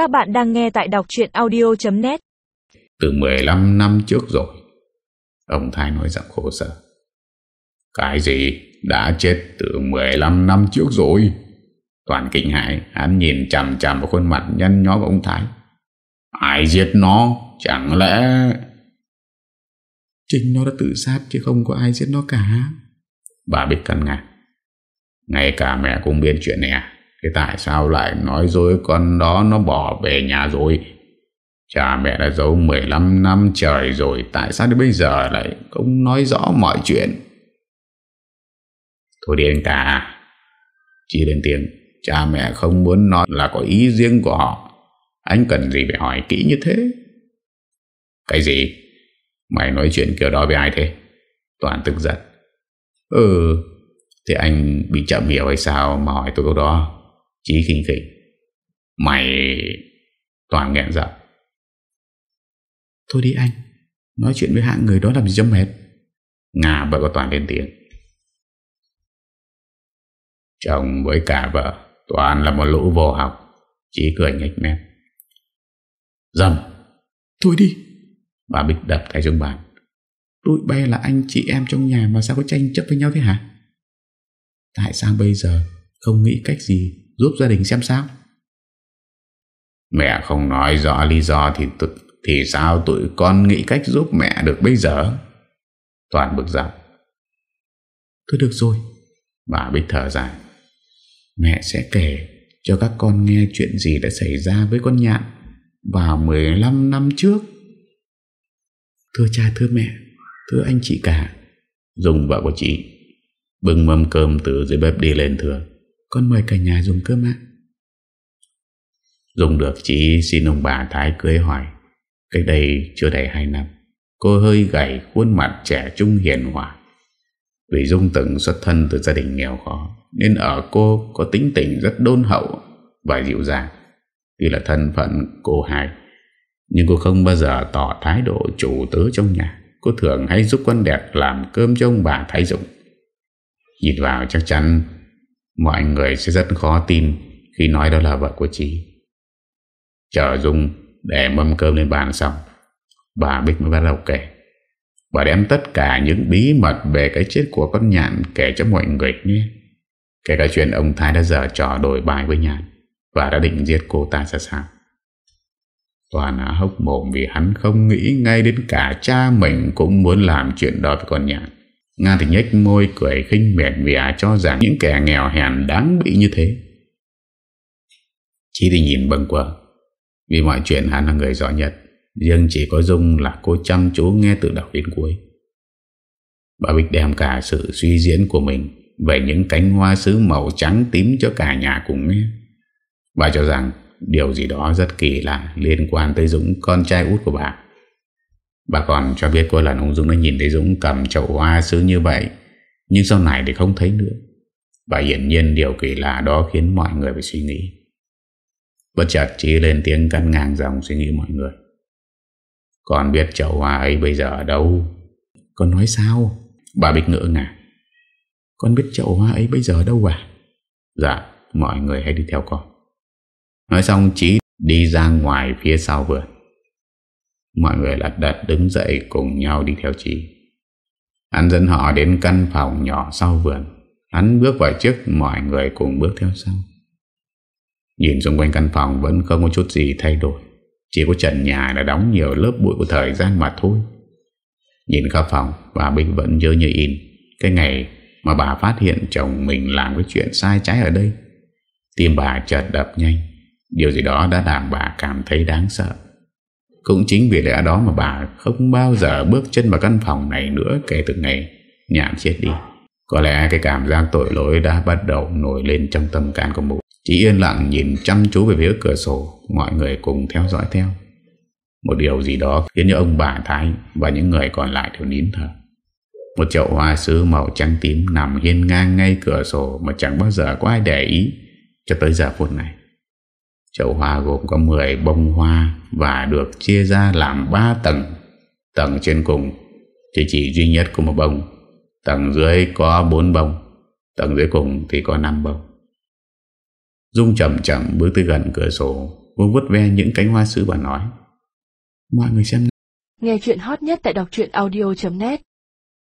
Các bạn đang nghe tại đọc chuyện audio.net Từ 15 năm trước rồi Ông Thái nói giọng khổ sở. Cái gì? Đã chết từ 15 năm trước rồi. Toàn kinh hại Hắn nhìn chằm chằm vào khuôn mặt nhăn nhó của ông Thái. Ai giết nó? Chẳng lẽ Chính nó đã tự sát chứ không có ai giết nó cả. Bà biết cân ngạc Ngay cả mẹ cũng biết chuyện này à Thế tại sao lại nói dối con đó? Nó bỏ về nhà rồi. Cha mẹ đã giấu 15 năm trời rồi, Tại sao đến bây giờ lại không nói rõ mọi chuyện? Thôi đi anh cả Chỉ lên tiếng Cha mẹ không muốn nói là có ý riêng của họ. Anh cần gì phải hỏi kỹ như thế? Cái gì? Mày nói chuyện kiểu đó với ai thế? Toàn tức giận. Ừ Thế anh bị chậm hiểu hay sao Mà hỏi tôi câu đó? Chí khinh khỉnh Mày Toàn nghẹn giọng. Thôi đi anh. Nói chuyện với hạng người đó làm gì cho mệt? Nga vợ của Toàn lên tiếng. Chồng với cả vợ Toàn là một lũ vô học. Chí cười nhếch mép Dầm. Thôi đi. Bà Bích đập tay xuống bàn. Tụi bay là anh chị em trong nhà Mà sao có tranh chấp với nhau thế hả? Tại sao bây giờ Không nghĩ cách gì giúp gia đình xem sao Mẹ không nói rõ lý do Thì thì sao tụi con nghĩ cách giúp mẹ được bây giờ Toàn bực dọc Thôi được rồi Bà Bích thở dài Mẹ sẽ kể cho các con nghe chuyện gì đã xảy ra với con nhạn vào 15 năm trước. Thưa cha, thưa mẹ, thưa anh chị cả. Dùng vợ của chị bưng mâm cơm từ dưới bếp đi lên thưa. Con mời cả nhà dùng cơm ạ. Dùng được chị xin ông bà Thái cưới hỏi. Cách đây chưa đầy 2 năm, cô hơi gầy khuôn mặt trẻ trung hiền hòa. Vì Dung từng xuất thân từ gia đình nghèo khó Nên ở cô có tính tình rất đôn hậu Và dịu dàng Tuy là thân phận cô hai Nhưng cô không bao giờ tỏ thái độ chủ tớ trong nhà Cô thường hay giúp con đẹp làm cơm cho ông bà Thái Dũng Nhìn vào chắc chắn Mọi người sẽ rất khó tin Khi nói đó là vợ của chị Chờ Dung để mâm cơm lên bàn xong, Bà Bích mới bắt đầu kể Bà đem tất cả những bí mật về cái chết của con nhạn kể cho mọi người nghe. Kể cả chuyện ông Thái đã dở trò đổi bài với nhạn và đã định giết cô ta ra sao. Toàn hốc mồm vì hắn không nghĩ ngay đến cả cha mình cũng muốn làm chuyện đó với con nhạn. Nga thì nhếch môi cười khinh mệt vì à cho rằng những kẻ nghèo hèn đáng bị như thế. Chỉ thì nhìn bâng quờ vì mọi chuyện hắn là người rõ nhất. Riêng chỉ có Dung là cô chăm chú nghe từ đầu đến cuối Bà Bích đem cả sự suy diễn của mình Về những cánh hoa sứ màu trắng tím cho cả nhà cùng nghe Bà cho rằng điều gì đó rất kỳ lạ liên quan tới Dũng, con trai út của bà Bà còn cho biết cô lần ông Dũng đã nhìn thấy Dũng cầm chậu hoa sứ như vậy, Nhưng sau này thì không thấy nữa. Và hiển nhiên điều kỳ lạ đó khiến mọi người phải suy nghĩ. Bất chợt chỉ lên tiếng căn ngang dòng suy nghĩ mọi người. Con biết chậu hoa ấy bây giờ ở đâu? Con nói sao? Bà Bích ngỡ ngả Con biết chậu hoa ấy bây giờ ở đâu à? Dạ mọi người hãy đi theo con. Nói xong, Chí đi ra ngoài phía sau vườn. Mọi người lật đật đứng dậy cùng nhau đi theo chị. Hắn dẫn họ đến căn phòng nhỏ sau vườn. Hắn bước vào trước, mọi người cùng bước theo sau. Nhìn xung quanh căn phòng vẫn không có chút gì thay đổi. Chỉ có trần nhà đã đóng nhiều lớp bụi của thời gian mà thôi. Nhìn khắp phòng, Bà Bích vẫn nhớ như in. Cái ngày mà bà phát hiện chồng mình làm cái chuyện sai trái ở đây. Tim bà chợt đập nhanh. Điều gì đó đã làm bà cảm thấy đáng sợ. Cũng chính vì lẽ đó mà bà không bao giờ bước chân vào căn phòng này nữa kể từ ngày nhảm chết đi. Có lẽ cái cảm giác tội lỗi đã bắt đầu nổi lên trong tâm can của mụ. Chỉ yên lặng nhìn chăm chú về phía cửa sổ, Mọi người cùng theo dõi theo. Một điều gì đó khiến cho ông bà Thái Và những người còn lại đều nín thở. Một chậu hoa sứ màu trắng tím Nằm hiên ngang ngay cửa sổ Mà chẳng bao giờ có ai để ý Cho tới giờ phút này. Chậu hoa gồm có 10 bông hoa Và được chia ra làm 3 tầng. Tầng trên cùng Thì chỉ duy nhất có một bông. Tầng dưới có 4 bông, Tầng dưới cùng thì có 5 bông. Dung chậm chậm bước tới gần cửa sổ Cô vứt ve những cánh hoa sứ và nói, Mọi người xem Nghe chuyện hot nhất tại đọc audio.net